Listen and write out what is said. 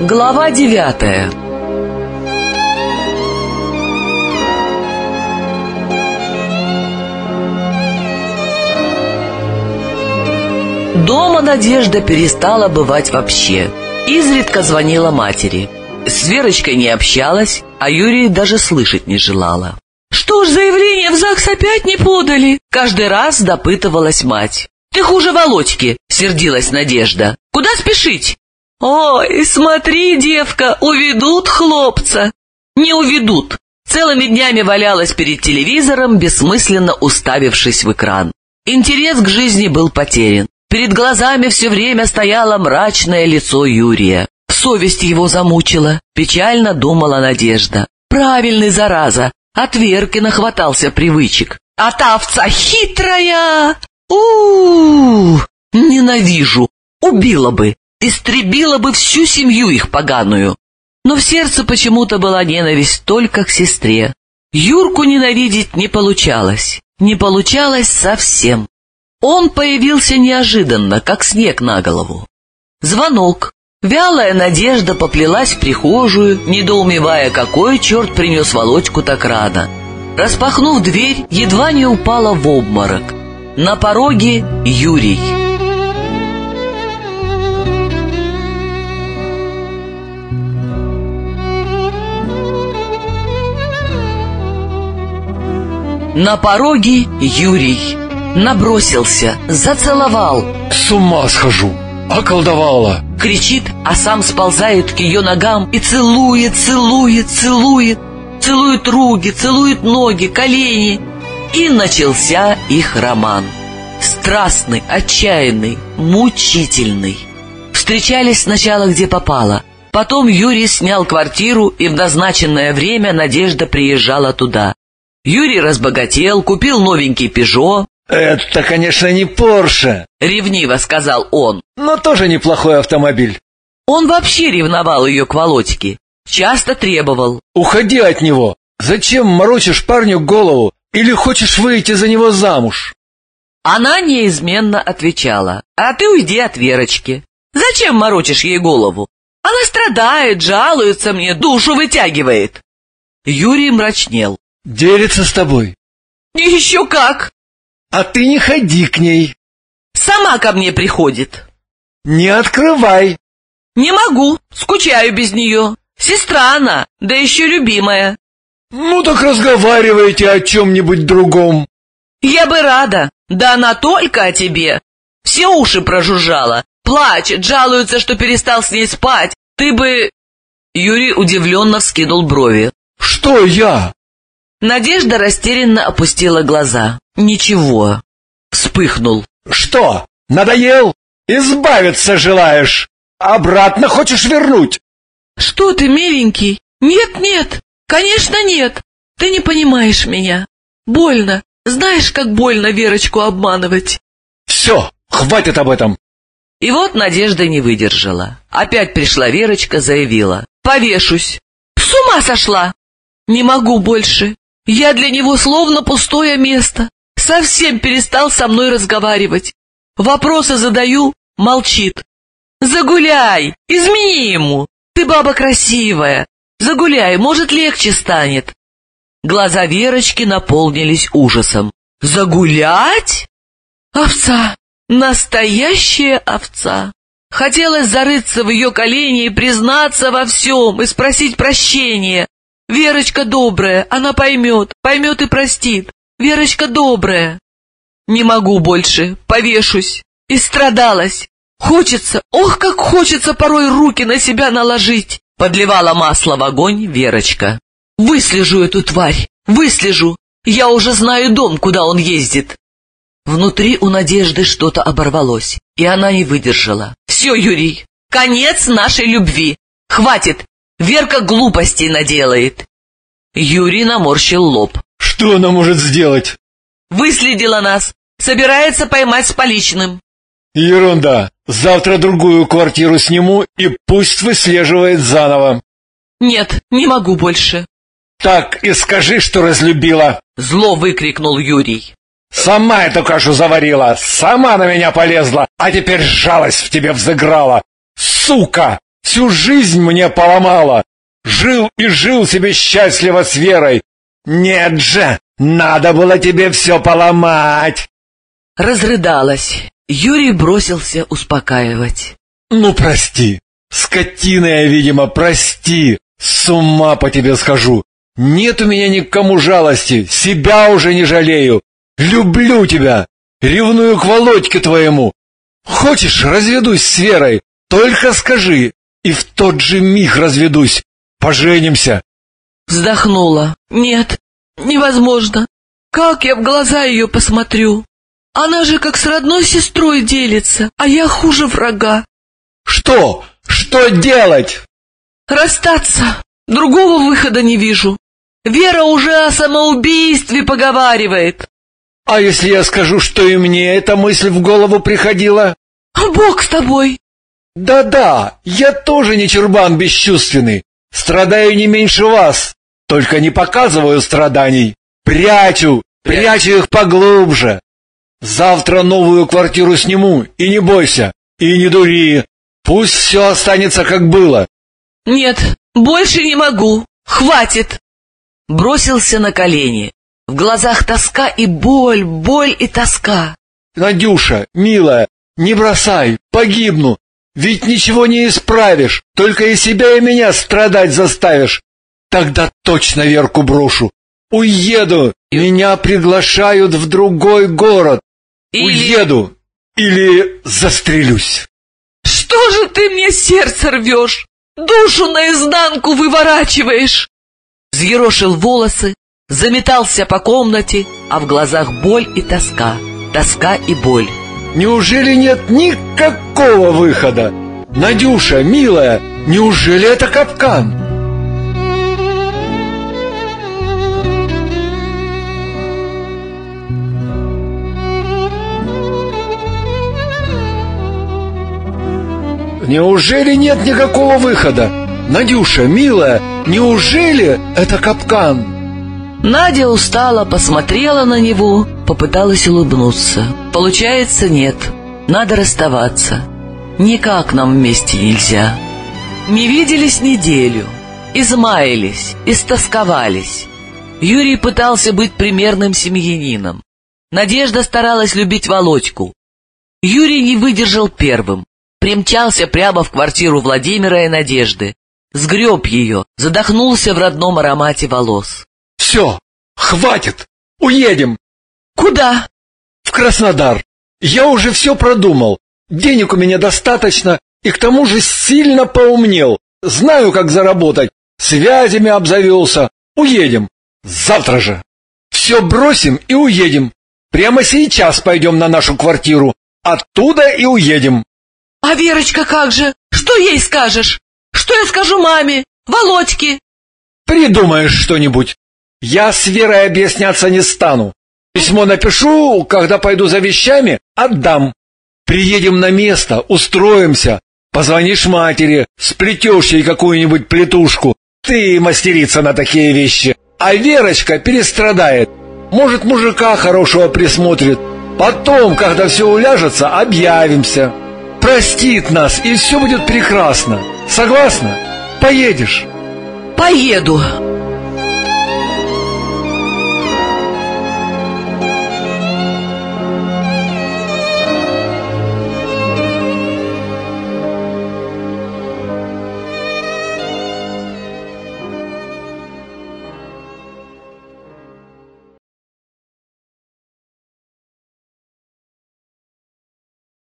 Глава девятая Дома Надежда перестала бывать вообще. Изредка звонила матери. С Верочкой не общалась, а Юрий даже слышать не желала. «Что ж, заявление в ЗАГС опять не подали?» Каждый раз допытывалась мать. «Ты хуже Володьки!» — сердилась Надежда. «Куда спешить?» «Ой, смотри, девка, уведут хлопца!» «Не уведут!» Целыми днями валялась перед телевизором, бессмысленно уставившись в экран. Интерес к жизни был потерян. Перед глазами все время стояло мрачное лицо Юрия. Совесть его замучила, печально думала Надежда. Правильный, зараза, от Верки нахватался привычек. А та овца хитрая! у, -у, -у Ненавижу! Убила бы, истребила бы всю семью их поганую. Но в сердце почему-то была ненависть только к сестре. Юрку ненавидеть не получалось. Не получалось совсем. Он появился неожиданно, как снег на голову. Звонок. Вялая надежда поплелась в прихожую, недоумевая, какой черт принес Володьку так рано. Распахнув дверь, едва не упала в обморок. На пороге Юрий. На пороге Юрий. Набросился, зацеловал. С ума схожу, околдовала. Кричит, а сам сползает к ее ногам и целует, целует, целует. Целует руки, целует ноги, колени. И начался их роман. Страстный, отчаянный, мучительный. Встречались сначала где попало. Потом Юрий снял квартиру, и в назначенное время Надежда приезжала туда. Юрий разбогател, купил новенький «Пежо», «Это, конечно, не Порше», — ревниво сказал он. «Но тоже неплохой автомобиль». Он вообще ревновал ее к Володьке. Часто требовал. «Уходи от него! Зачем морочишь парню голову? Или хочешь выйти за него замуж?» Она неизменно отвечала. «А ты уйди от Верочки. Зачем морочишь ей голову? Она страдает, жалуется мне, душу вытягивает». Юрий мрачнел. «Делится с тобой?» «Еще как!» А ты не ходи к ней. Сама ко мне приходит. Не открывай. Не могу, скучаю без нее. Сестра она, да еще любимая. Ну так разговаривайте о чем-нибудь другом. Я бы рада, да она только о тебе. Все уши прожужжала, плачет, жалуется, что перестал с ней спать. Ты бы... Юрий удивленно вскинул брови. Что я? Надежда растерянно опустила глаза. Ничего. Вспыхнул. Что, надоел? Избавиться желаешь? Обратно хочешь вернуть? Что ты, миленький? Нет, нет, конечно нет. Ты не понимаешь меня. Больно. Знаешь, как больно Верочку обманывать. Все, хватит об этом. И вот Надежда не выдержала. Опять пришла Верочка, заявила. Повешусь. С ума сошла. Не могу больше. Я для него словно пустое место. Совсем перестал со мной разговаривать. Вопросы задаю, молчит. Загуляй, измени ему. Ты баба красивая. Загуляй, может, легче станет. Глаза Верочки наполнились ужасом. Загулять? Овца, настоящая овца. Хотелось зарыться в ее колени и признаться во всем, и спросить прощения. Верочка добрая, она поймет, поймет и простит. Верочка добрая. Не могу больше, повешусь. И страдалась. Хочется, ох, как хочется порой руки на себя наложить. Подливала масло в огонь Верочка. Выслежу эту тварь, выслежу. Я уже знаю дом, куда он ездит. Внутри у Надежды что-то оборвалось, и она не выдержала. Все, Юрий, конец нашей любви. Хватит, Верка глупостей наделает. Юрий наморщил лоб. Что она может сделать? Выследила нас. Собирается поймать с поличным. Ерунда. Завтра другую квартиру сниму и пусть выслеживает заново. Нет, не могу больше. Так и скажи, что разлюбила. Зло выкрикнул Юрий. Сама эту кашу заварила, сама на меня полезла, а теперь жалость в тебе взыграла. Сука! Всю жизнь мне поломала. Жил и жил себе счастливо с Верой. Нет же, надо было тебе все поломать. Разрыдалась. Юрий бросился успокаивать. Ну, прости. Скотина я, видимо, прости. С ума по тебе схожу. Нет у меня ни к кому жалости. Себя уже не жалею. Люблю тебя. Ревную к Володьке твоему. Хочешь, разведусь с Верой? Только скажи, и в тот же миг разведусь. Поженимся. Вздохнула. Нет, невозможно. Как я в глаза ее посмотрю? Она же как с родной сестрой делится, а я хуже врага. Что? Что делать? Расстаться. Другого выхода не вижу. Вера уже о самоубийстве поговаривает. А если я скажу, что и мне эта мысль в голову приходила? Бог с тобой. Да-да, я тоже не чурбан бесчувственный. Страдаю не меньше вас. Только не показываю страданий. Прячу, прячу их поглубже. Завтра новую квартиру сниму, и не бойся, и не дури. Пусть все останется, как было. Нет, больше не могу. Хватит. Бросился на колени. В глазах тоска и боль, боль и тоска. Надюша, милая, не бросай, погибну. Ведь ничего не исправишь, только и себя, и меня страдать заставишь. Тогда точно Верку брошу. Уеду, меня приглашают в другой город. Или... Уеду или застрелюсь. Что же ты мне сердце рвешь? Душу наизнанку выворачиваешь. Взъерошил волосы, заметался по комнате, а в глазах боль и тоска, тоска и боль. Неужели нет никакого выхода? Надюша, милая, неужели это капкан? Неужели нет никакого выхода? Надюша, милая, неужели это капкан? Надя устала, посмотрела на него, попыталась улыбнуться. Получается, нет. Надо расставаться. Никак нам вместе нельзя. Не виделись неделю. Измаялись, истосковались. Юрий пытался быть примерным семьянином. Надежда старалась любить Володьку. Юрий не выдержал первым. Примчался прямо в квартиру Владимира и Надежды. Сгреб ее, задохнулся в родном аромате волос. Все, хватит, уедем. Куда? Краснодар. Я уже все продумал. Денег у меня достаточно, и к тому же сильно поумнел. Знаю, как заработать. Связями обзавелся. Уедем. Завтра же. Все бросим и уедем. Прямо сейчас пойдем на нашу квартиру. Оттуда и уедем. А Верочка как же? Что ей скажешь? Что я скажу маме? Володьке? Придумаешь что-нибудь. Я с Верой объясняться не стану. Письмо напишу, когда пойду за вещами, отдам. Приедем на место, устроимся. Позвонишь матери, сплетешь ей какую-нибудь плетушку. Ты мастерица на такие вещи. А Верочка перестрадает. Может, мужика хорошего присмотрит. Потом, когда все уляжется, объявимся. Простит нас, и все будет прекрасно. Согласна? Поедешь? Поеду.